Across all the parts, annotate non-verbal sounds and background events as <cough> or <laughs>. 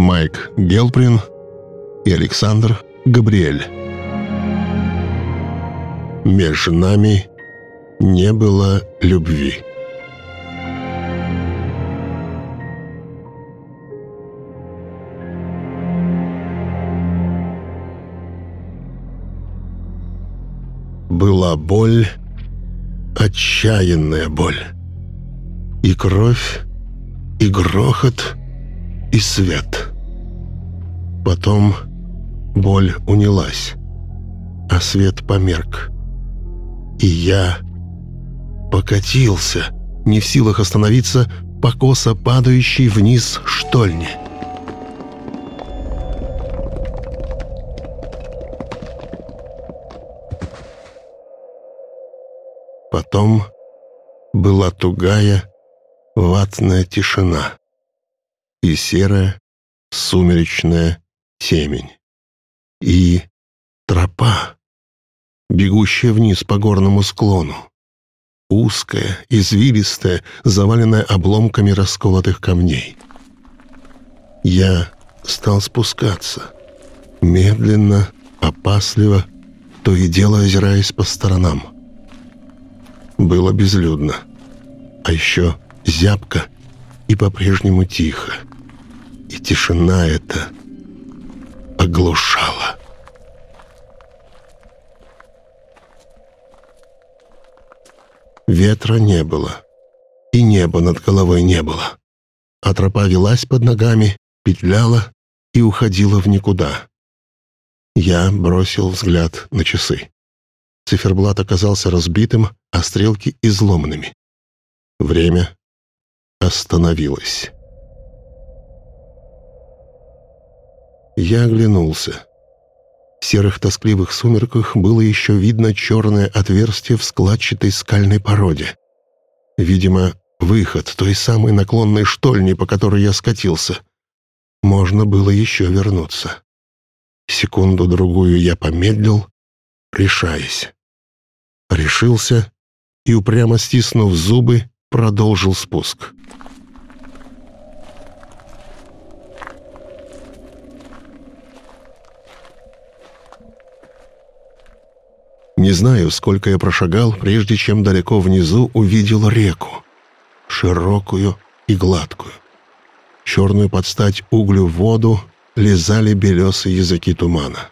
Майк Гелприн и Александр Габриэль. Между нами не было любви. Была боль, отчаянная боль. И кровь, и грохот, и свет. Потом боль унялась, а свет померк. И я покатился, не в силах остановиться, по косо падающей вниз штольне. Потом была тугая, ватная тишина и серая, сумеречная темень. И тропа, бегущая вниз по горному склону. Узкая, извилистая, заваленная обломками расколотых камней. Я стал спускаться. Медленно, опасливо, то и дело озираясь по сторонам. Было безлюдно. А еще зябко и по-прежнему тихо. И тишина эта оглушала. Ветра не было, и неба над головой не было. А тропа велась под ногами, петляла и уходила в никуда. Я бросил взгляд на часы. Циферблат оказался разбитым, а стрелки изломанными. Время остановилось. Я оглянулся. В серых тоскливых сумерках было еще видно черное отверстие в складчатой скальной породе. Видимо, выход той самой наклонной штольни, по которой я скатился. Можно было еще вернуться. Секунду-другую я помедлил, решаясь. Решился и, упрямо стиснув зубы, продолжил спуск. Не знаю, сколько я прошагал, прежде чем далеко внизу увидел реку. Широкую и гладкую. Черную под стать углю воду лизали белесые языки тумана.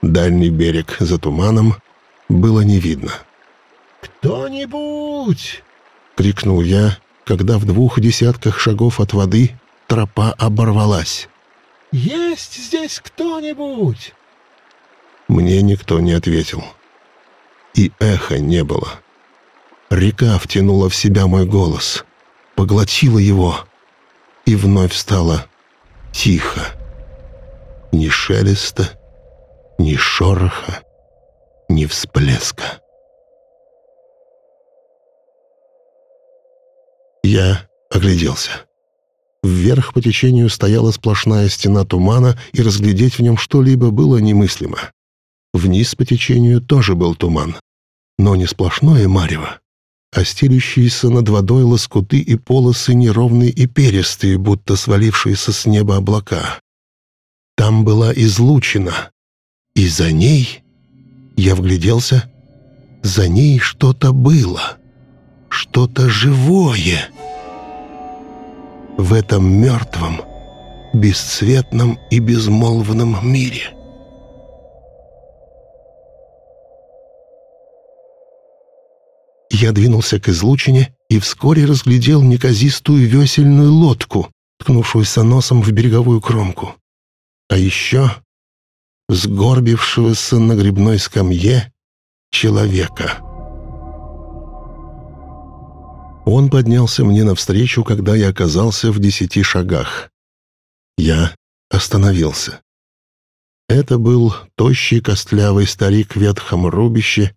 Дальний берег за туманом было не видно. «Кто-нибудь!» — крикнул я, когда в двух десятках шагов от воды тропа оборвалась. «Есть здесь кто-нибудь?» Мне никто не ответил и эха не было. Река втянула в себя мой голос, поглотила его, и вновь стало тихо. Ни шелеста, ни шороха, ни всплеска. Я огляделся. Вверх по течению стояла сплошная стена тумана, и разглядеть в нем что-либо было немыслимо. Вниз по течению тоже был туман, но не сплошное марево, а стелющиеся над водой лоскуты и полосы неровные и перистые, будто свалившиеся с неба облака. Там была излучина, и за ней, я вгляделся, за ней что-то было, что-то живое. В этом мертвом, бесцветном и безмолвном мире — Я двинулся к излучине и вскоре разглядел неказистую весельную лодку, ткнувшуюся носом в береговую кромку. А еще сгорбившегося на грибной скамье человека. Он поднялся мне навстречу, когда я оказался в десяти шагах. Я остановился. Это был тощий костлявый старик в ветхом рубище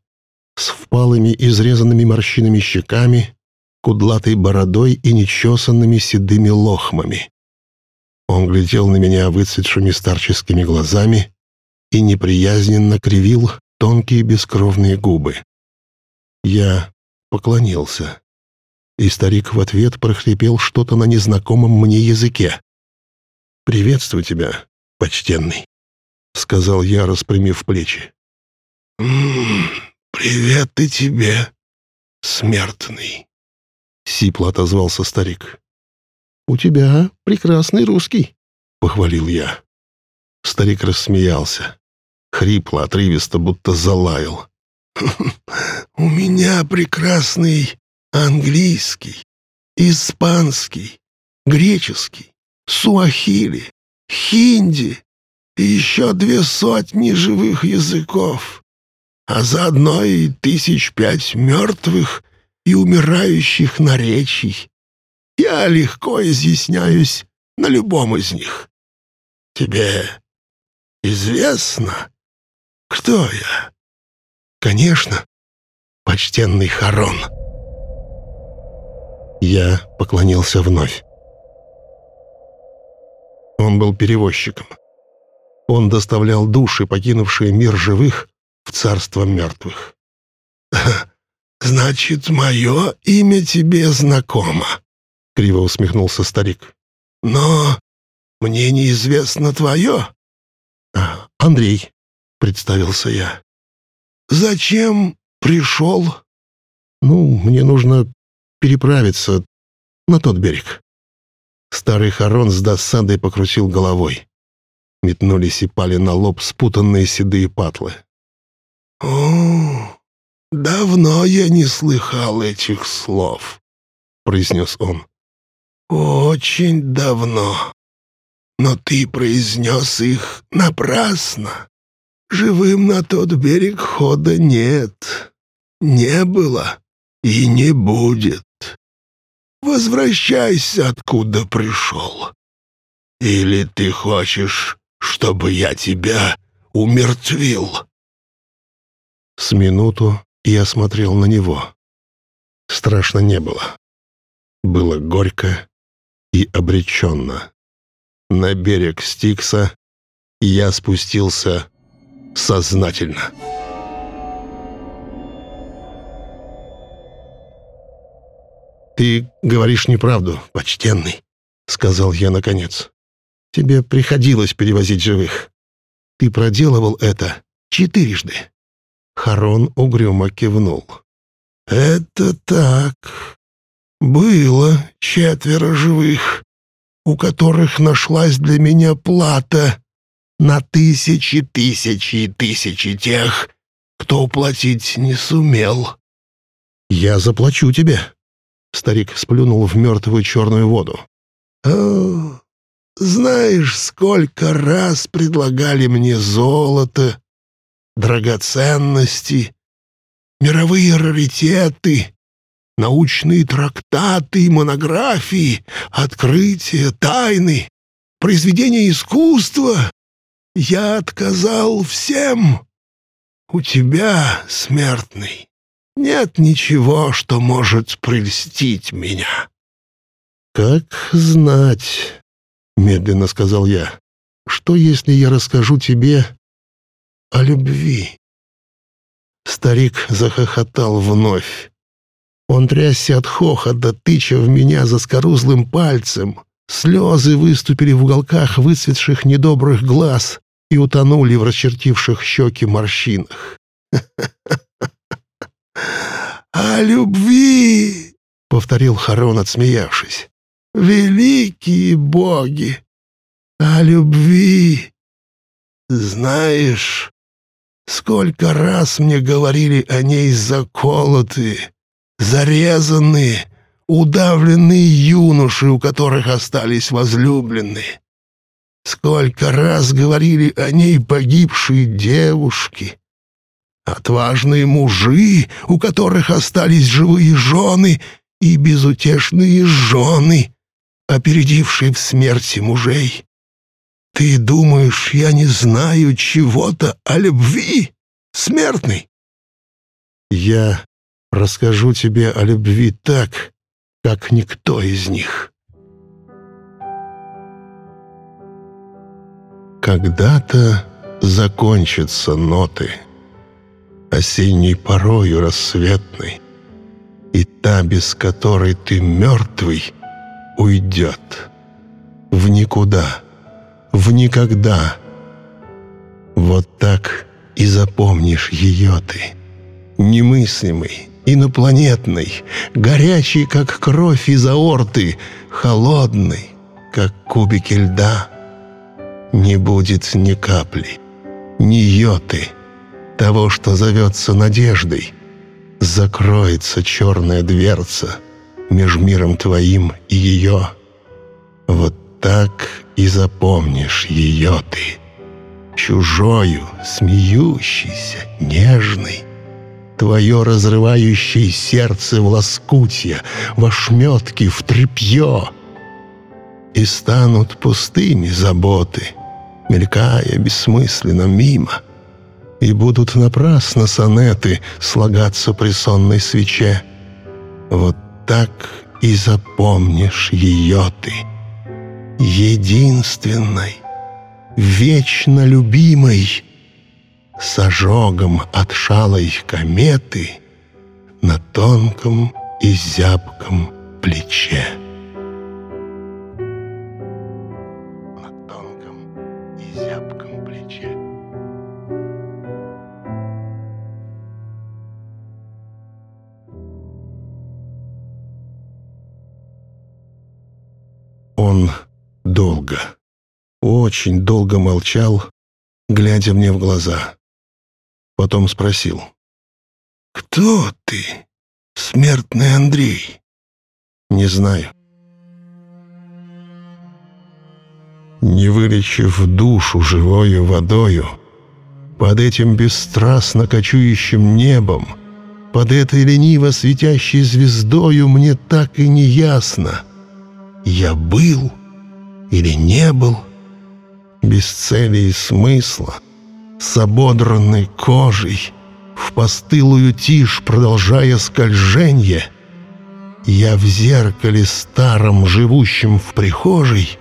с впалыми изрезанными морщинами щеками, кудлатой бородой и нечесанными седыми лохмами. Он глядел на меня выцветшими старческими глазами и неприязненно кривил тонкие бескровные губы. Я поклонился, и старик в ответ прохрипел что-то на незнакомом мне языке. «Приветствую тебя, почтенный», — сказал я, распрямив плечи. «М -м, «Привет и тебе, смертный», — сипло отозвался старик. «У тебя прекрасный русский», — похвалил я. Старик рассмеялся. Хрипло, отрывисто, будто залаял. «У меня прекрасный английский, испанский, греческий, суахили, хинди и еще две сотни живых языков, а заодно и тысяч пять мертвых и умирающих наречий. Я легко изъясняюсь на любом из них. Тебе известно, кто я? Конечно, почтенный Харон. Я поклонился вновь. Он был перевозчиком. Он доставлял души, покинувшие мир живых, в царство мертвых. <laughs> «Значит, мое имя тебе знакомо», — криво усмехнулся старик. «Но мне неизвестно твое». А, «Андрей», — представился я. «Зачем пришел?» «Ну, мне нужно переправиться на тот берег». Старый Харон с досадой покрутил головой. Метнулись и пали на лоб спутанные седые патлы. «О, давно я не слыхал этих слов», — произнес он. «Очень давно. Но ты произнес их напрасно. Живым на тот берег хода нет, не было и не будет. Возвращайся, откуда пришел. Или ты хочешь, чтобы я тебя умертвил?» С минуту я смотрел на него. Страшно не было. Было горько и обреченно. На берег Стикса я спустился сознательно. «Ты говоришь неправду, почтенный», — сказал я наконец. «Тебе приходилось перевозить живых. Ты проделывал это четырежды». Харон угрюмо кивнул. «Это так. Было четверо живых, у которых нашлась для меня плата на тысячи, тысячи и тысячи тех, кто уплатить не сумел». «Я заплачу тебе», — старик сплюнул в мертвую черную воду. «О, знаешь, сколько раз предлагали мне золото, драгоценности, мировые раритеты, научные трактаты монографии, открытия, тайны, произведения искусства. Я отказал всем. У тебя, смертный, нет ничего, что может прельстить меня. «Как знать», — медленно сказал я, — «что, если я расскажу тебе о любви. Старик захохотал вновь. Он трясся от хохота, тыча в меня заскорузлым пальцем. Слезы выступили в уголках выцветших недобрых глаз и утонули в расчертивших щеки морщинах. <laughs> «О любви!» — повторил Харон, отсмеявшись. «Великие боги! О любви! Знаешь, Сколько раз мне говорили о ней заколотые, зарезанные, удавленные юноши, у которых остались возлюбленные. Сколько раз говорили о ней погибшие девушки, отважные мужи, у которых остались живые жены и безутешные жены, опередившие в смерти мужей. «Ты думаешь, я не знаю чего-то о любви, смертный?» «Я расскажу тебе о любви так, как никто из них». Когда-то закончатся ноты, осенней порою рассветной, и та, без которой ты мертвый, уйдет в никуда — в никогда. Вот так и запомнишь ее ты. Немыслимый, инопланетный, горячий, как кровь из аорты, холодный, как кубики льда. Не будет ни капли, ни йоты того, что зовется надеждой. Закроется черная дверца между миром твоим и ее. Вот так и запомнишь ее ты, чужою, смеющейся, нежной, Твое разрывающее сердце в лоскутья, в ошметки, в тряпье. И станут пустыми заботы, мелькая бессмысленно мимо, И будут напрасно сонеты слагаться при сонной свече. Вот так и запомнишь ее ты, единственной, вечно любимой, с ожогом от шалой кометы на тонком и зябком плече. Очень долго молчал, глядя мне в глаза. Потом спросил. «Кто ты, смертный Андрей?» «Не знаю». Не вылечив душу живою водою, под этим бесстрастно кочующим небом, под этой лениво светящей звездою мне так и не ясно, я был или не был, без цели и смысла — с ободранной кожей, в постылую тишь продолжая скольженье, я в зеркале старом, живущем в прихожей,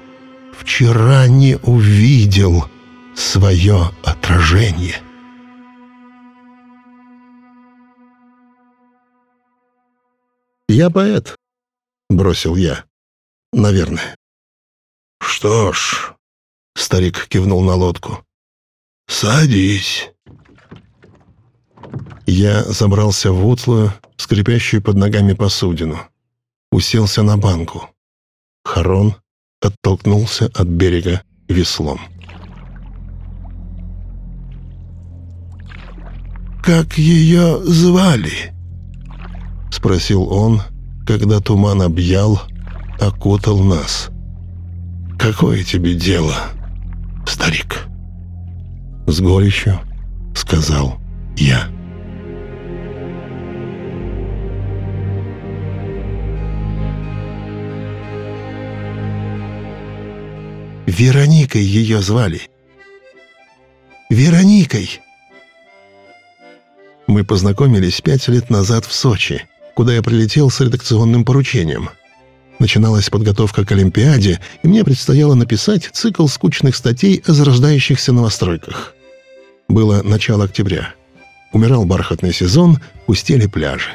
вчера не увидел свое отражение. «Я поэт», — бросил я. «Наверное». «Что ж», — старик кивнул на лодку, «Садись». Я забрался в утлую, скрипящую под ногами посудину. Уселся на банку. Харон оттолкнулся от берега веслом. «Как ее звали?» — спросил он, когда туман объял, окутал нас. «Какое тебе дело, старик?» с горечью сказал я. Вероникой ее звали. Вероникой! Мы познакомились пять лет назад в Сочи, куда я прилетел с редакционным поручением. Начиналась подготовка к Олимпиаде, и мне предстояло написать цикл скучных статей о зарождающихся новостройках. Было начало октября. Умирал бархатный сезон, пустели пляжи.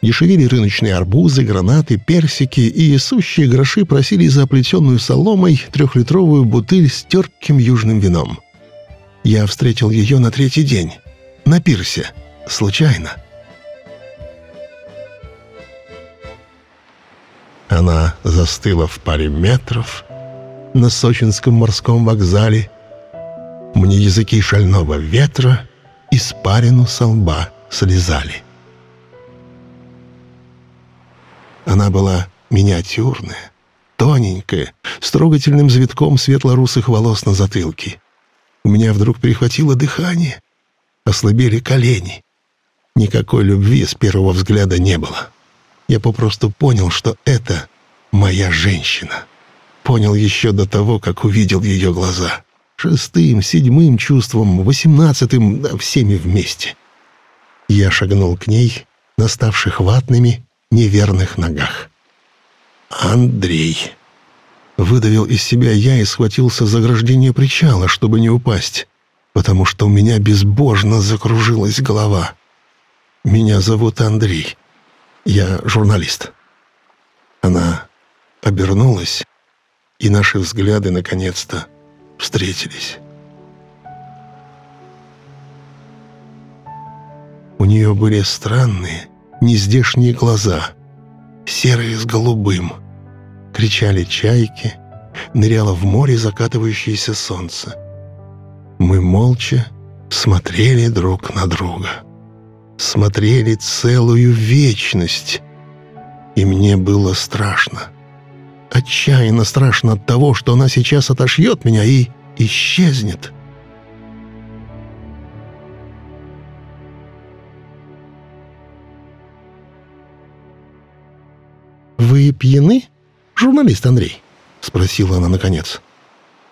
Дешевели рыночные арбузы, гранаты, персики, и сущие гроши просили за оплетенную соломой трехлитровую бутыль с терпким южным вином. Я встретил ее на третий день, на пирсе, случайно. Она застыла в паре метров на сочинском морском вокзале, мне языки шального ветра испарину со лба слезали. Она была миниатюрная, тоненькая, с трогательным завитком светло-русых волос на затылке. У меня вдруг перехватило дыхание, ослабели колени. Никакой любви с первого взгляда не было. Я попросту понял, что это моя женщина. Понял еще до того, как увидел ее глаза шестым, седьмым чувством, восемнадцатым, да, всеми вместе. Я шагнул к ней на ставших ватными, неверных ногах. «Андрей!» Выдавил из себя я и схватился за ограждение причала, чтобы не упасть, потому что у меня безбожно закружилась голова. «Меня зовут Андрей. Я журналист». Она обернулась, и наши взгляды наконец-то встретились. У нее были странные, нездешние глаза, серые с голубым. Кричали чайки, ныряло в море закатывающееся солнце. Мы молча смотрели друг на друга. Смотрели целую вечность. И мне было страшно. Отчаянно страшно от того, что она сейчас отошьет меня и исчезнет. «Вы пьяны, журналист Андрей?» — спросила она наконец.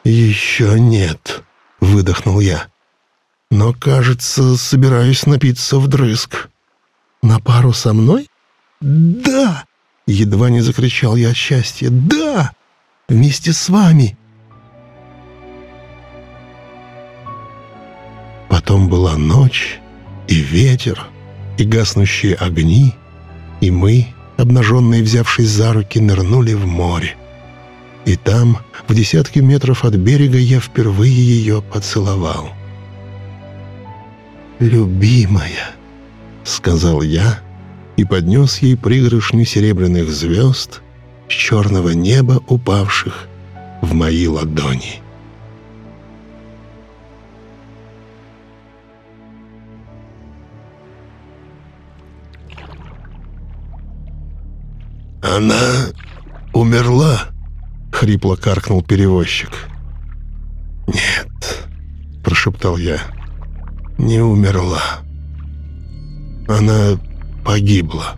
«Еще нет», — выдохнул я. «Но, кажется, собираюсь напиться вдрызг». «На пару со мной?» «Да!» — едва не закричал я от счастья. «Да! Вместе с вами!» Потом была ночь, и ветер, и гаснущие огни, и мы, обнаженные, взявшись за руки, нырнули в море. И там, в десятки метров от берега, я впервые ее поцеловал. «Любимая», — сказал я и поднес ей пригоршню серебряных звезд с черного неба, упавших в мои ладони. «Она умерла?» — хрипло каркнул перевозчик. «Нет», — прошептал я, — «не умерла. Она погибла.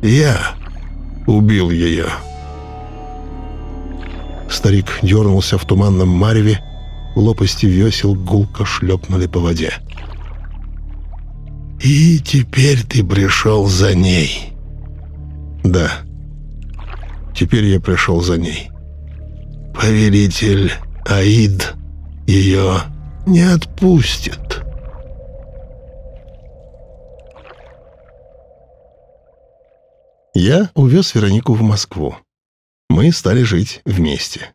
Я убил ее». Старик дернулся в туманном мареве, лопасти весел гулко шлепнули по воде. «И теперь ты пришел за ней». «Да. Теперь я пришел за ней». «Повелитель Аид ее не отпустит». Я увез Веронику в Москву. Мы стали жить вместе.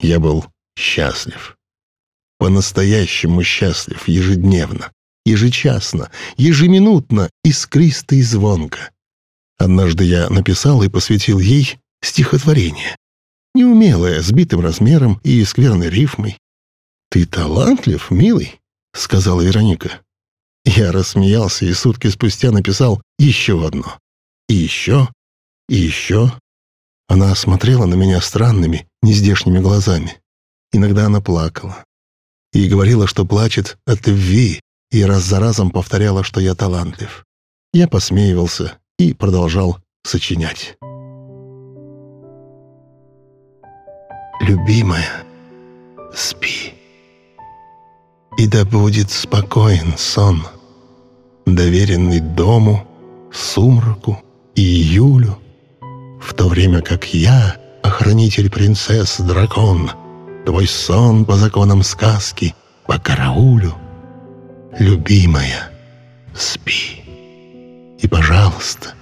Я был счастлив. По-настоящему счастлив ежедневно, ежечасно, ежеминутно, искристо и звонко. Однажды я написал и посвятил ей стихотворение. Неумелое, сбитым размером и скверной рифмой. «Ты талантлив, милый», — сказала Вероника. Я рассмеялся и сутки спустя написал еще одно. И еще, и еще. Она смотрела на меня странными, нездешними глазами. Иногда она плакала. И говорила, что плачет от любви, и раз за разом повторяла, что я талантлив. Я посмеивался и продолжал сочинять. «Любимая, спи, и да будет спокоен сон, доверенный дому, сумраку июлю, в то время как я, охранитель принцесс, дракон, твой сон по законам сказки, по караулю, любимая, спи». И, пожалуйста,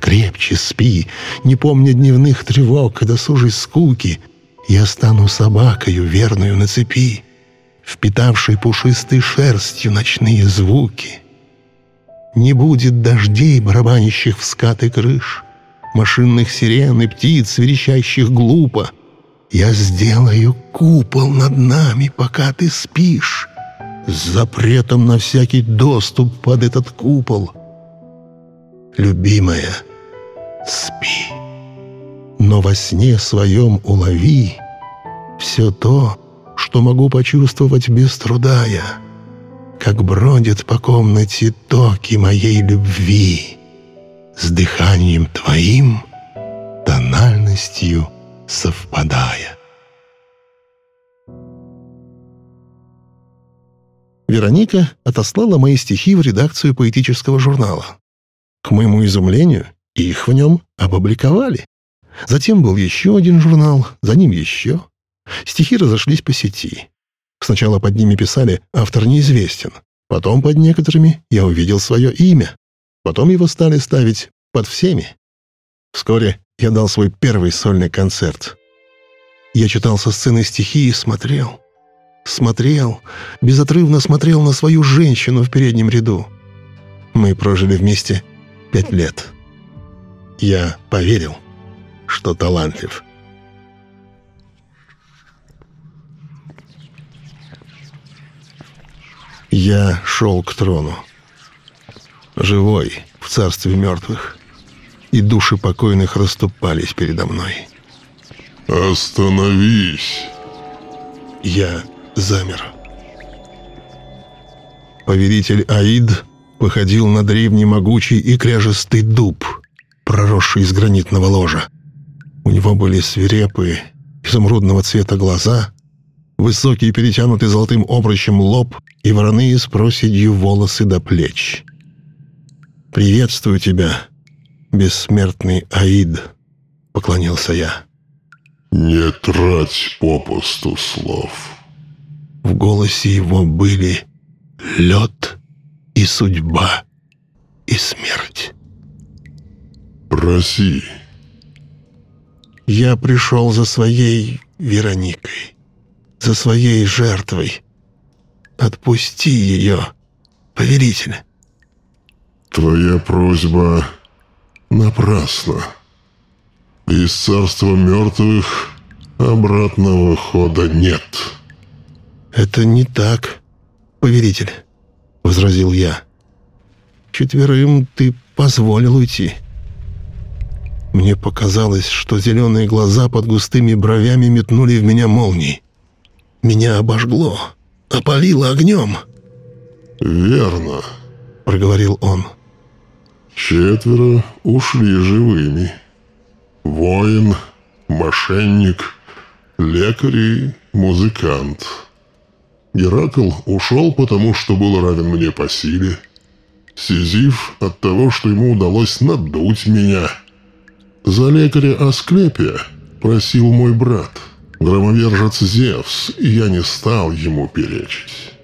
крепче спи, не помня дневных тревог и досужей скуки, я стану собакою, верную на цепи, впитавшей пушистой шерстью ночные звуки. Не будет дождей, барабанящих в скаты крыш, машинных сирен и птиц, верещащих глупо. Я сделаю купол над нами, пока ты спишь, с запретом на всякий доступ под этот купол — любимая, спи. Но во сне своем улови все то, что могу почувствовать без труда я, как бродят по комнате токи моей любви, с дыханием твоим, тональностью совпадая. Вероника отослала мои стихи в редакцию поэтического журнала. К моему изумлению, их в нем опубликовали. Затем был еще один журнал, за ним еще. Стихи разошлись по сети. Сначала под ними писали «автор неизвестен», потом под некоторыми я увидел свое имя, потом его стали ставить под всеми. Вскоре я дал свой первый сольный концерт. Я читал со сцены стихи и смотрел. Смотрел, безотрывно смотрел на свою женщину в переднем ряду. Мы прожили вместе пять лет. Я поверил, что талантлив. Я шел к трону. Живой, в царстве мертвых. И души покойных расступались передо мной. «Остановись!» Я замер. Повелитель Аид походил на древний могучий и кряжестый дуб, проросший из гранитного ложа. У него были свирепые, изумрудного цвета глаза, высокий перетянутый золотым обручем лоб и вороные с проседью волосы до плеч. «Приветствую тебя, бессмертный Аид», — поклонился я. «Не трать попусту слов». В голосе его были лед и судьба, и смерть. «Проси». Я пришел за своей Вероникой, за своей жертвой. Отпусти ее, повелитель. «Твоя просьба напрасна. Из царства мертвых обратного хода нет». «Это не так, повелитель», — возразил я. «Четверым ты позволил уйти». Мне показалось, что зеленые глаза под густыми бровями метнули в меня молнии. Меня обожгло, опалило огнем. «Верно», — проговорил он. «Четверо ушли живыми. Воин, мошенник, лекарь и музыкант». Геракл ушел, потому что был равен мне по силе. Сизиф от того, что ему удалось надуть меня. За лекаря Асклепия просил мой брат, громовержец Зевс, и я не стал ему перечить.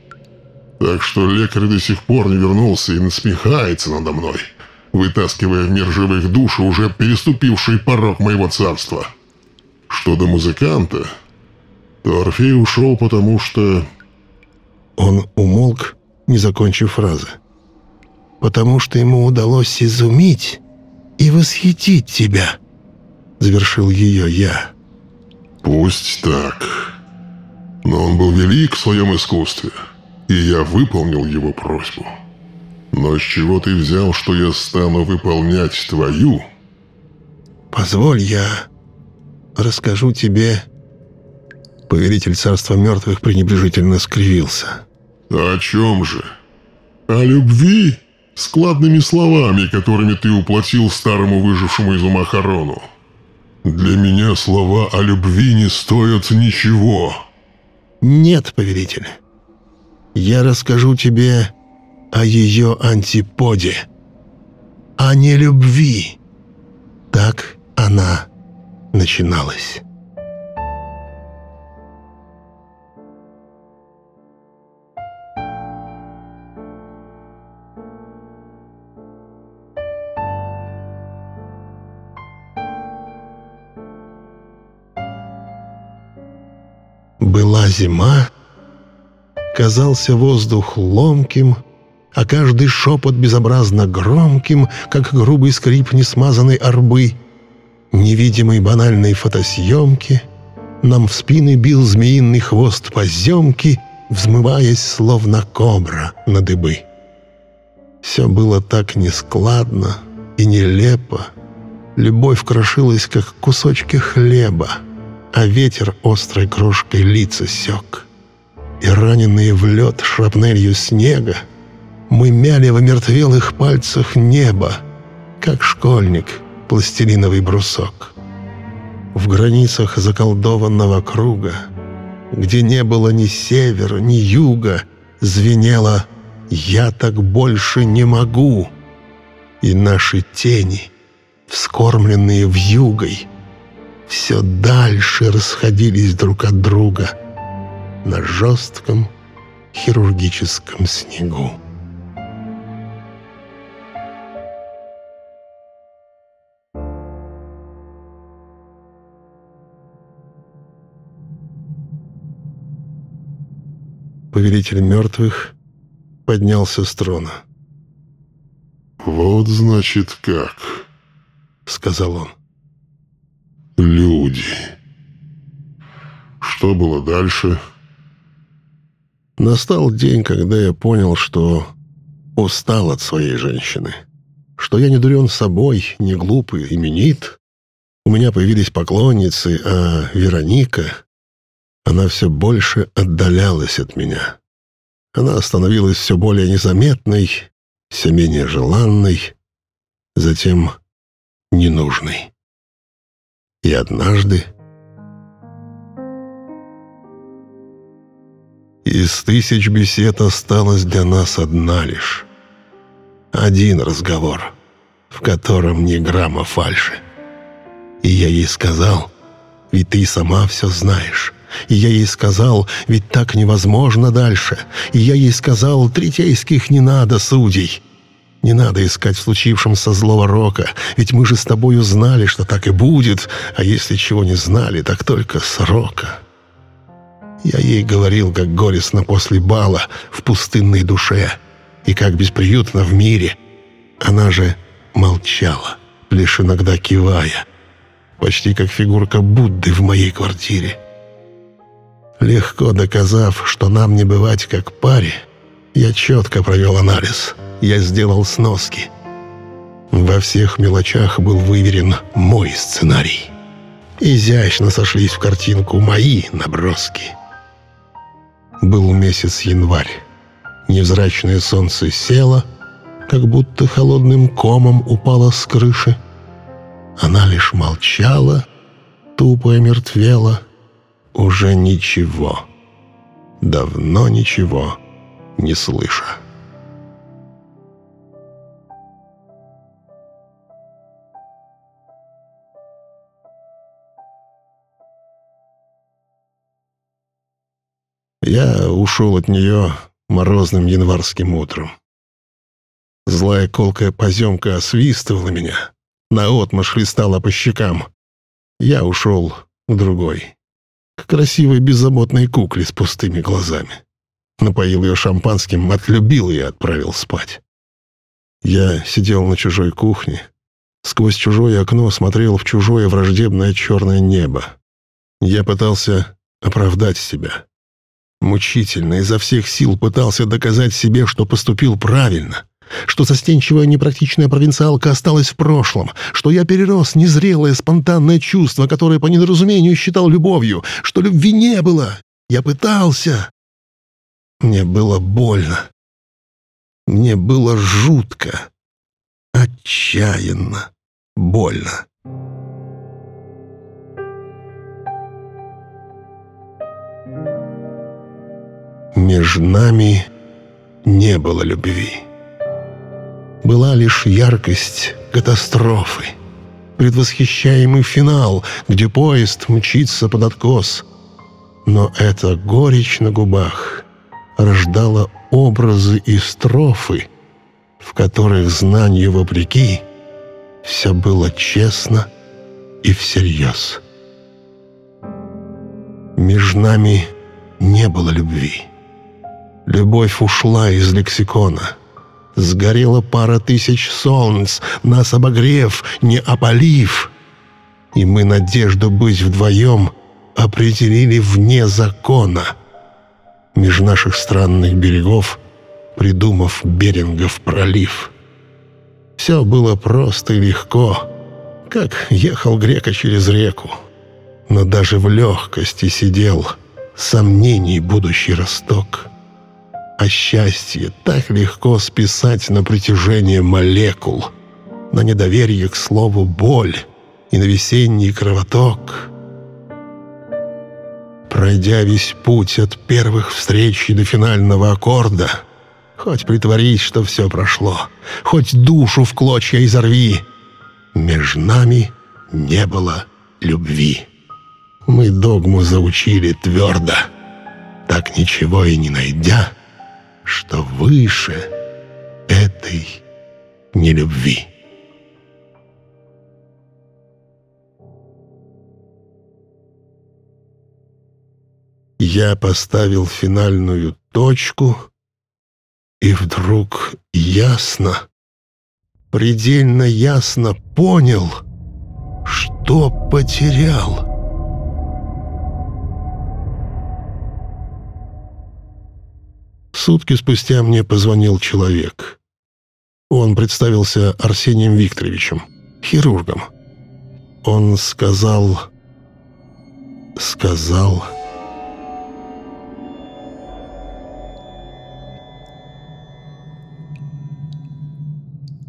Так что лекарь до сих пор не вернулся и насмехается надо мной, вытаскивая в мир живых душ, уже переступивший порог моего царства. Что до музыканта, то Орфей ушел, потому что он умолк, не закончив фразы. «Потому что ему удалось изумить и восхитить тебя», — завершил ее я. «Пусть так. Но он был велик в своем искусстве, и я выполнил его просьбу. Но с чего ты взял, что я стану выполнять твою?» «Позволь, я расскажу тебе...» Повелитель царства мертвых пренебрежительно скривился. «О чем же? О любви? Складными словами, которыми ты уплатил старому выжившему из ума Харону. Для меня слова о любви не стоят ничего». «Нет, повелитель. Я расскажу тебе о ее антиподе. О нелюбви. Так она начиналась». Была зима, казался воздух ломким, а каждый шепот безобразно громким, как грубый скрип несмазанной орбы. Невидимой банальной фотосъемки нам в спины бил змеиный хвост поземки, взмываясь, словно кобра на дыбы. Все было так нескладно и нелепо. Любовь крошилась, как кусочки хлеба а ветер острой крошкой лица сёк. И раненые в лед шрапнелью снега мы мяли в омертвелых пальцах небо, как школьник пластилиновый брусок. В границах заколдованного круга, где не было ни севера, ни юга, звенело «Я так больше не могу!» И наши тени, вскормленные вьюгой, все дальше расходились друг от друга на жестком хирургическом снегу. Повелитель мертвых поднялся с трона. «Вот значит как», — сказал он. «Люди. Что было дальше?» Настал день, когда я понял, что устал от своей женщины, что я не дурен собой, не глупый, именит. У меня появились поклонницы, а Вероника, она все больше отдалялась от меня. Она становилась все более незаметной, все менее желанной, затем ненужной. И однажды из тысяч бесед осталась для нас одна лишь. Один разговор, в котором ни грамма фальши. И я ей сказал, ведь ты сама все знаешь. И я ей сказал, ведь так невозможно дальше. И я ей сказал, третейских не надо судей. Не надо искать в случившемся злого рока, ведь мы же с тобою знали, что так и будет, а если чего не знали, так только срока. Я ей говорил, как горестно после бала в пустынной душе, и как бесприютно в мире. Она же молчала, лишь иногда кивая, почти как фигурка Будды в моей квартире. Легко доказав, что нам не бывать как паре, я четко провел анализ. Я сделал сноски. Во всех мелочах был выверен мой сценарий. Изящно сошлись в картинку мои наброски. Был месяц январь. Невзрачное солнце село, как будто холодным комом упало с крыши. Она лишь молчала, тупо и мертвела, уже ничего, давно ничего не слыша. Я ушел от нее морозным январским утром. Злая колкая поземка освистывала меня, наотмашь листала по щекам. Я ушел к другой к красивой беззаботной кукле с пустыми глазами. Напоил ее шампанским, отлюбил и отправил спать. Я сидел на чужой кухне, сквозь чужое окно смотрел в чужое враждебное черное небо. Я пытался оправдать себя. Мучительно, изо всех сил пытался доказать себе, что поступил правильно — что застенчивая непрактичная провинциалка осталась в прошлом, что я перерос незрелое спонтанное чувство, которое по недоразумению считал любовью, что любви не было. Я пытался. Мне было больно. Мне было жутко, отчаянно, больно. Между нами не было любви была лишь яркость катастрофы. Предвосхищаемый финал, где поезд мчится под откос. Но эта горечь на губах рождала образы и строфы, в которых знанию вопреки все было честно и всерьез. Между нами не было любви. Любовь ушла из лексикона — Сгорела пара тысяч солнц, нас обогрев, не опалив. И мы надежду быть вдвоем определили вне закона. Меж наших странных берегов, придумав Берингов пролив. Все было просто и легко, как ехал грека через реку. Но даже в легкости сидел сомнений будущий росток а счастье так легко списать на притяжение молекул, на недоверие к слову «боль» и на весенний кровоток. Пройдя весь путь от первых встреч до финального аккорда, хоть притворись, что все прошло, хоть душу в клочья изорви, между нами не было любви. Мы догму заучили твердо, так ничего и не найдя, что выше этой нелюбви. Я поставил финальную точку и вдруг ясно, предельно ясно понял, что потерял. Сутки спустя мне позвонил человек. Он представился Арсением Викторовичем, хирургом. Он сказал... Сказал...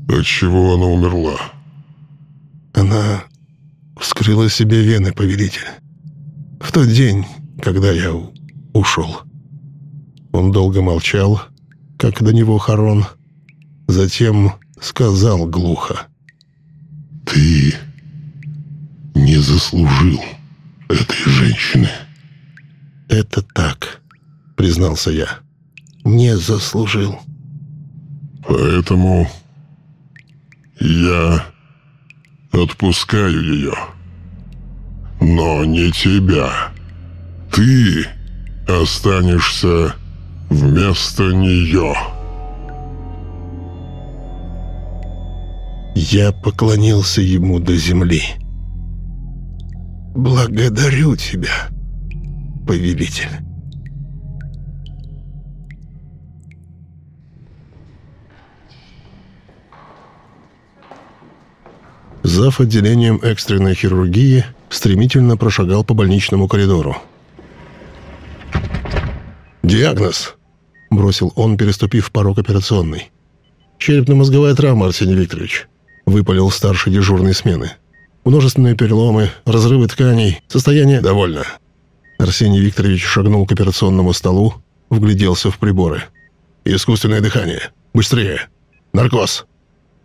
От чего она умерла? Она вскрыла себе вены, повелитель. В тот день, когда я ушел. Он долго молчал, как до него хорон. Затем сказал глухо. «Ты не заслужил этой женщины». «Это так», — признался я. «Не заслужил». «Поэтому я отпускаю ее. Но не тебя. Ты останешься вместо нее». Я поклонился ему до земли. «Благодарю тебя, повелитель». Зав. отделением экстренной хирургии стремительно прошагал по больничному коридору. «Диагноз!» — бросил он, переступив порог операционной. «Черепно-мозговая травма, Арсений Викторович», — выпалил старший дежурной смены. «Множественные переломы, разрывы тканей, состояние...» «Довольно». Арсений Викторович шагнул к операционному столу, вгляделся в приборы. «Искусственное дыхание. Быстрее. Наркоз».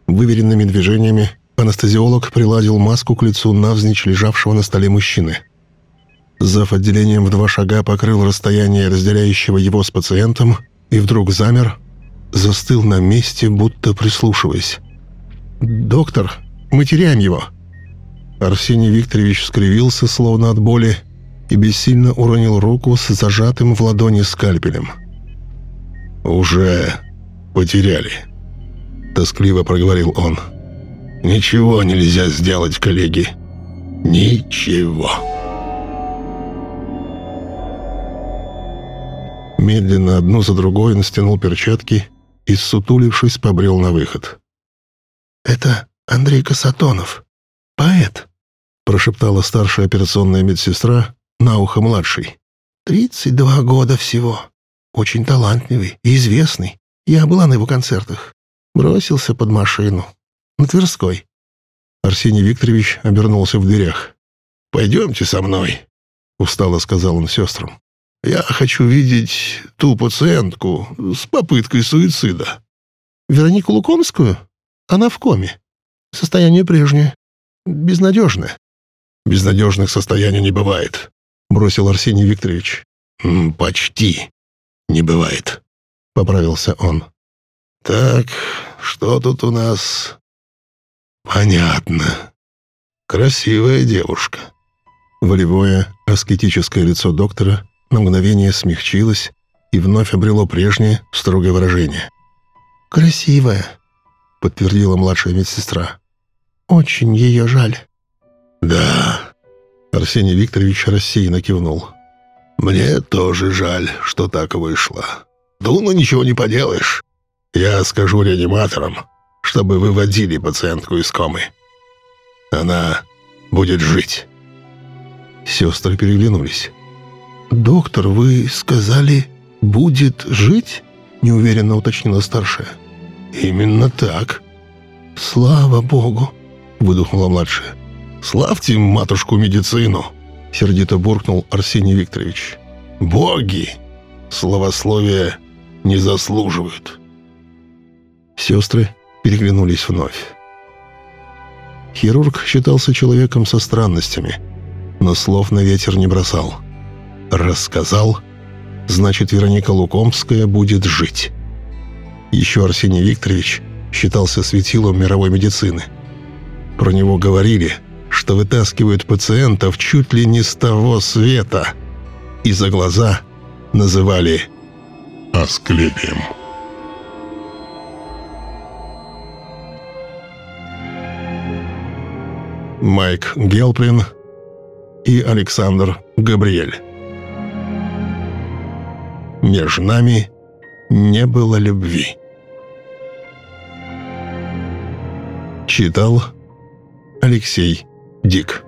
Выверенными движениями Анестезиолог приладил маску к лицу навзничь лежавшего на столе мужчины. Зав. отделением в два шага покрыл расстояние, разделяющего его с пациентом, и вдруг замер, застыл на месте, будто прислушиваясь. «Доктор, мы теряем его!» Арсений Викторович скривился, словно от боли, и бессильно уронил руку с зажатым в ладони скальпелем. «Уже потеряли», — тоскливо проговорил он. Ничего нельзя сделать, коллеги. Ничего. Медленно одну за другой он стянул перчатки и, сутулившись, побрел на выход. «Это Андрей Касатонов, поэт», — прошептала старшая операционная медсестра на ухо младшей. «Тридцать два года всего. Очень талантливый и известный. Я была на его концертах. Бросился под машину на Тверской». Арсений Викторович обернулся в дверях. «Пойдемте со мной», — устало сказал он сестрам. «Я хочу видеть ту пациентку с попыткой суицида». «Веронику Лукомскую? Она в коме. Состояние прежнее. Безнадежное». «Безнадежных состояний не бывает», — бросил Арсений Викторович. «Почти не бывает», — поправился он. «Так, что тут у нас?» «Понятно. Красивая девушка». Волевое, аскетическое лицо доктора на мгновение смягчилось и вновь обрело прежнее строгое выражение. «Красивая», — подтвердила младшая медсестра. «Очень ее жаль». «Да», — Арсений Викторович рассеянно кивнул. «Мне тоже жаль, что так вышло. Думаю, ничего не поделаешь. Я скажу реаниматорам, чтобы выводили пациентку из комы. Она будет жить». Сестры переглянулись. «Доктор, вы сказали, будет жить?» — неуверенно уточнила старшая. «Именно так». «Слава Богу!» — выдохнула младшая. «Славьте матушку медицину!» — сердито буркнул Арсений Викторович. «Боги! Словословия не заслуживают!» Сестры переглянулись вновь. Хирург считался человеком со странностями, но слов на ветер не бросал. Рассказал, значит, Вероника Лукомская будет жить. Еще Арсений Викторович считался светилом мировой медицины. Про него говорили, что вытаскивают пациентов чуть ли не с того света, и за глаза называли Асклепием. Майк Гелплин и Александр Габриэль. Между нами не было любви. Читал Алексей Дик.